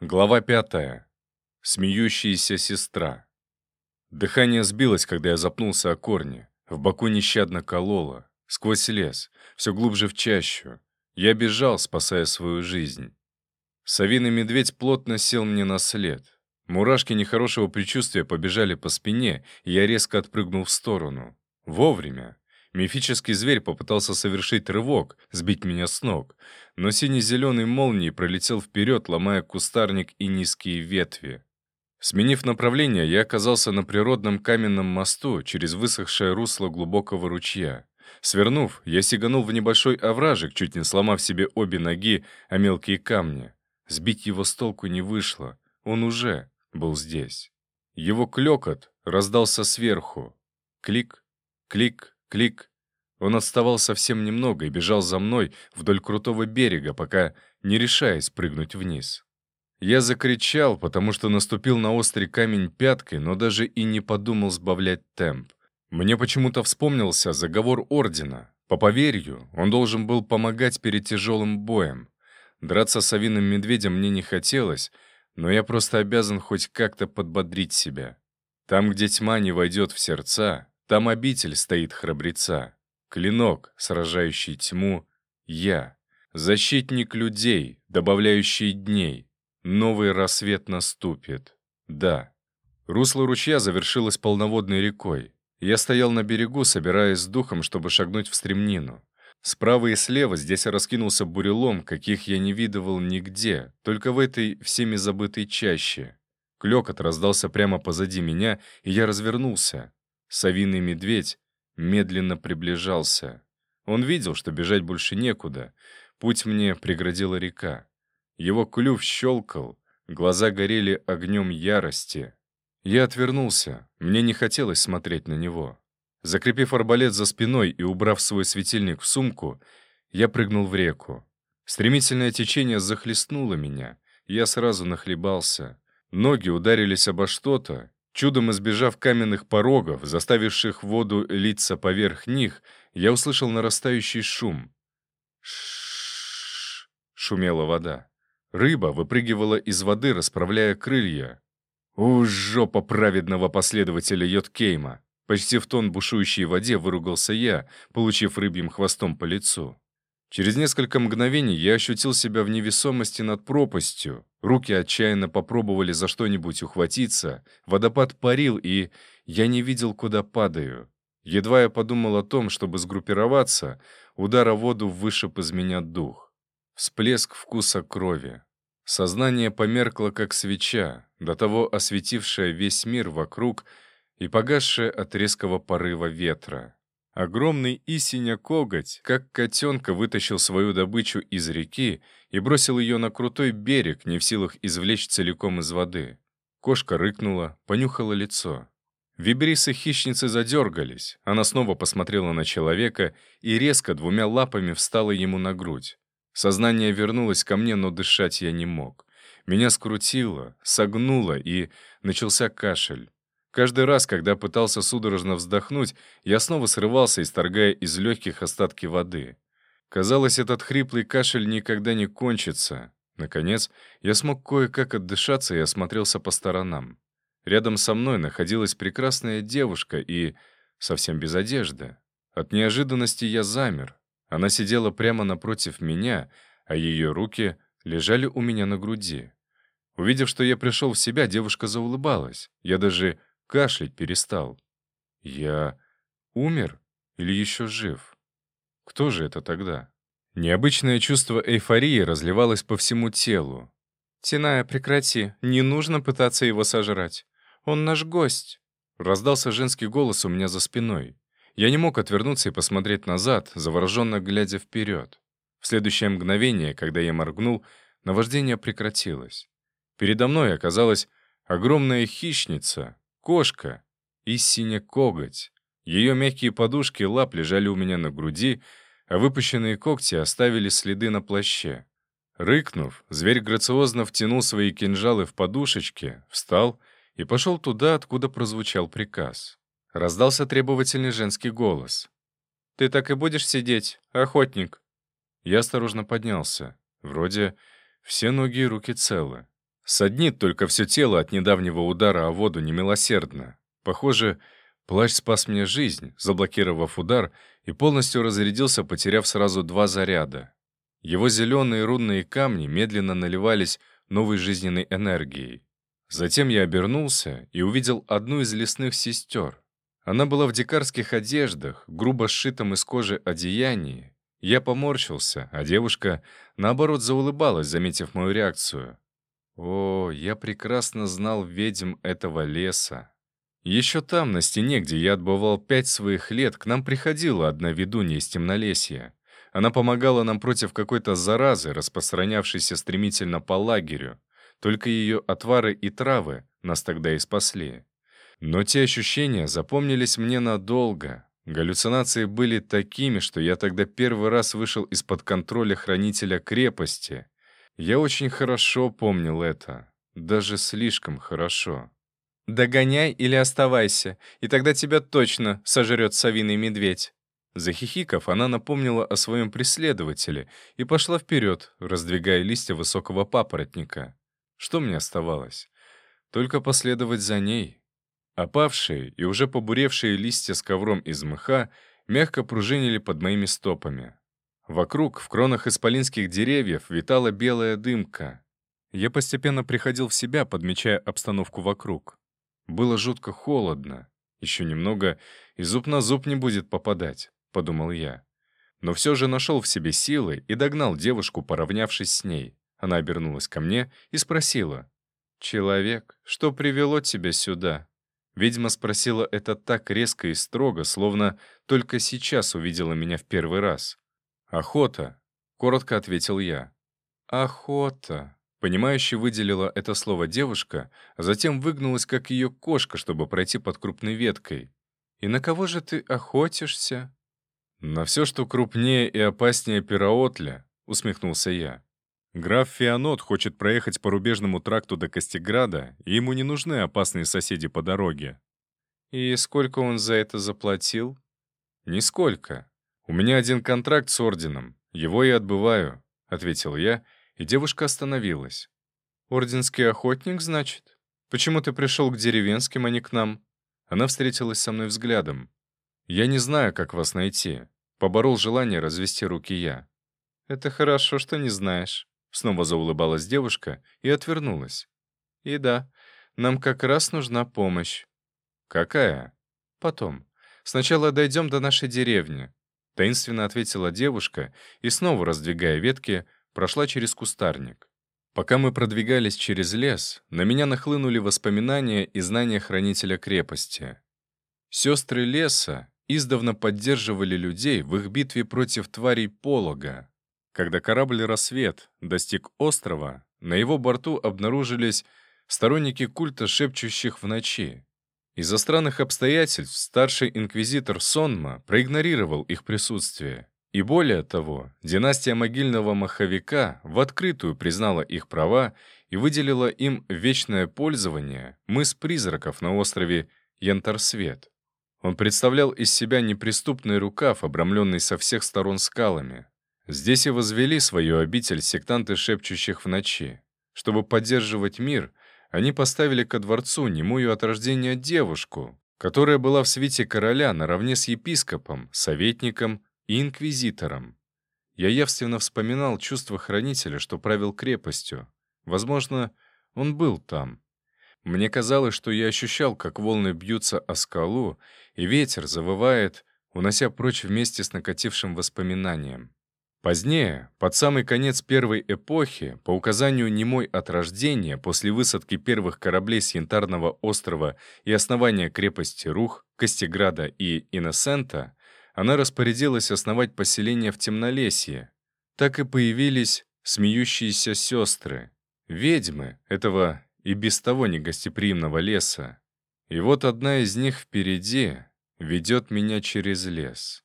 Глава пятая. Смеющаяся сестра. Дыхание сбилось, когда я запнулся о корни. В боку нещадно кололо. Сквозь лес, все глубже в чащу. Я бежал, спасая свою жизнь. Савиный медведь плотно сел мне на след. Мурашки нехорошего предчувствия побежали по спине, и я резко отпрыгнул в сторону. Вовремя. Мифический зверь попытался совершить рывок, сбить меня с ног, но сине-зеленый молнией пролетел вперед, ломая кустарник и низкие ветви. Сменив направление, я оказался на природном каменном мосту через высохшее русло глубокого ручья. Свернув, я сиганул в небольшой овражек, чуть не сломав себе обе ноги о мелкие камни. Сбить его с толку не вышло, он уже был здесь. Его клёкот раздался сверху. Клик, клик, Клик. Он отставал совсем немного и бежал за мной вдоль крутого берега, пока не решаясь прыгнуть вниз. Я закричал, потому что наступил на острый камень пяткой, но даже и не подумал сбавлять темп. Мне почему-то вспомнился заговор Ордена. По поверью, он должен был помогать перед тяжелым боем. Драться с овиным медведем мне не хотелось, но я просто обязан хоть как-то подбодрить себя. Там, где тьма не войдет в сердца, там обитель стоит храбреца, клинок, сражающий тьму, я, защитник людей, добавляющий дней. Новый рассвет наступит. Да. Русло ручья завершилось полноводной рекой. Я стоял на берегу, собираясь с духом, чтобы шагнуть в стремнину. Справа и слева здесь раскинулся бурелом, каких я не видывал нигде, только в этой всеми забытой чаще. Клёкот раздался прямо позади меня, и я развернулся. Савиный медведь медленно приближался. Он видел, что бежать больше некуда. Путь мне преградила река. Его клюв щелкал, глаза горели огнем ярости. Я отвернулся, мне не хотелось смотреть на него. Закрепив арбалет за спиной и убрав свой светильник в сумку, я прыгнул в реку. Стремительное течение захлестнуло меня, я сразу нахлебался. Ноги ударились обо что-то, Чудом избежав каменных порогов, заставивших воду литься поверх них, я услышал нарастающий шум. Ш шумела вода. Рыба выпрыгивала из воды, расправляя крылья. «У, жопа праведного последователя Йоткейма!» Почти в тон бушующей воде выругался я, получив рыбьим хвостом по лицу. Через несколько мгновений я ощутил себя в невесомости над пропастью. Руки отчаянно попробовали за что-нибудь ухватиться, водопад парил, и я не видел, куда падаю. Едва я подумал о том, чтобы сгруппироваться, удар о воду вышиб из меня дух. Всплеск вкуса крови. Сознание померкло, как свеча, до того осветившая весь мир вокруг и погасшая от резкого порыва ветра. Огромный Исиня-коготь, как котенка, вытащил свою добычу из реки и бросил ее на крутой берег, не в силах извлечь целиком из воды. Кошка рыкнула, понюхала лицо. Вибрисы хищницы задергались. Она снова посмотрела на человека и резко двумя лапами встала ему на грудь. Сознание вернулось ко мне, но дышать я не мог. Меня скрутило, согнуло, и начался кашель. Каждый раз, когда пытался судорожно вздохнуть, я снова срывался, исторгая из легких остатки воды. Казалось, этот хриплый кашель никогда не кончится. Наконец, я смог кое-как отдышаться и осмотрелся по сторонам. Рядом со мной находилась прекрасная девушка и совсем без одежды. От неожиданности я замер. Она сидела прямо напротив меня, а ее руки лежали у меня на груди. Увидев, что я пришел в себя, девушка заулыбалась. Я даже Кашлять перестал. Я умер или еще жив? Кто же это тогда? Необычное чувство эйфории разливалось по всему телу. «Тиная, прекрати, не нужно пытаться его сожрать. Он наш гость». Раздался женский голос у меня за спиной. Я не мог отвернуться и посмотреть назад, завороженно глядя вперед. В следующее мгновение, когда я моргнул, наваждение прекратилось. Передо мной оказалась огромная хищница, Кошка. И сине-коготь. Ее мягкие подушки лап лежали у меня на груди, а выпущенные когти оставили следы на плаще. Рыкнув, зверь грациозно втянул свои кинжалы в подушечки, встал и пошел туда, откуда прозвучал приказ. Раздался требовательный женский голос. «Ты так и будешь сидеть, охотник?» Я осторожно поднялся. Вроде все ноги и руки целы. Саднит только все тело от недавнего удара о воду немилосердно. Похоже, плащ спас мне жизнь, заблокировав удар, и полностью разрядился, потеряв сразу два заряда. Его зеленые рунные камни медленно наливались новой жизненной энергией. Затем я обернулся и увидел одну из лесных сестер. Она была в дикарских одеждах, грубо сшитом из кожи одеянии. Я поморщился, а девушка, наоборот, заулыбалась, заметив мою реакцию. О, я прекрасно знал ведьм этого леса. Еще там, на стене, где я отбывал пять своих лет, к нам приходила одна ведунья из темнолесья. Она помогала нам против какой-то заразы, распространявшейся стремительно по лагерю. Только ее отвары и травы нас тогда и спасли. Но те ощущения запомнились мне надолго. Галлюцинации были такими, что я тогда первый раз вышел из-под контроля хранителя крепости — я очень хорошо помнил это. Даже слишком хорошо. «Догоняй или оставайся, и тогда тебя точно сожрет совиный медведь». Захихиков, она напомнила о своем преследователе и пошла вперед, раздвигая листья высокого папоротника. Что мне оставалось? Только последовать за ней. Опавшие и уже побуревшие листья с ковром из мха мягко пружинили под моими стопами. Вокруг, в кронах исполинских деревьев, витала белая дымка. Я постепенно приходил в себя, подмечая обстановку вокруг. Было жутко холодно. Еще немного, и зуб на зуб не будет попадать, — подумал я. Но все же нашел в себе силы и догнал девушку, поравнявшись с ней. Она обернулась ко мне и спросила. «Человек, что привело тебя сюда?» Ведьма спросила это так резко и строго, словно только сейчас увидела меня в первый раз. «Охота», — коротко ответил я. «Охота», — понимающе выделила это слово девушка, а затем выгнулась, как ее кошка, чтобы пройти под крупной веткой. «И на кого же ты охотишься?» «На все, что крупнее и опаснее пираотля», — усмехнулся я. «Граф Фианот хочет проехать по рубежному тракту до Костеграда, и ему не нужны опасные соседи по дороге». «И сколько он за это заплатил?» «Нисколько. «У меня один контракт с орденом. Его я отбываю», — ответил я, и девушка остановилась. «Орденский охотник, значит? Почему ты пришел к деревенским, а не к нам?» Она встретилась со мной взглядом. «Я не знаю, как вас найти», — поборол желание развести руки я. «Это хорошо, что не знаешь», — снова заулыбалась девушка и отвернулась. «И да, нам как раз нужна помощь». «Какая?» «Потом. Сначала дойдем до нашей деревни. Таинственно ответила девушка и, снова раздвигая ветки, прошла через кустарник. Пока мы продвигались через лес, на меня нахлынули воспоминания и знания хранителя крепости. Сестры леса издавна поддерживали людей в их битве против тварей полога. Когда корабль «Рассвет» достиг острова, на его борту обнаружились сторонники культа шепчущих в ночи. Из-за странных обстоятельств старший инквизитор Сонма проигнорировал их присутствие. И более того, династия могильного маховика в открытую признала их права и выделила им вечное пользование мыс призраков на острове Янтарсвет. Он представлял из себя неприступный рукав, обрамленный со всех сторон скалами. Здесь и возвели свою обитель сектанты шепчущих в ночи. Чтобы поддерживать мир, они поставили ко дворцу немую от рождения девушку, которая была в свете короля наравне с епископом, советником и инквизитором. Я явственно вспоминал чувство хранителя, что правил крепостью. Возможно, он был там. Мне казалось, что я ощущал, как волны бьются о скалу, и ветер завывает, унося прочь вместе с накатившим воспоминанием. Позднее, под самый конец первой эпохи, по указанию немой от рождения, после высадки первых кораблей с Янтарного острова и основания крепости Рух, Костеграда и Иннесента, она распорядилась основать поселение в Темнолесье. Так и появились смеющиеся сестры, ведьмы этого и без того негостеприимного леса. И вот одна из них впереди ведет меня через лес.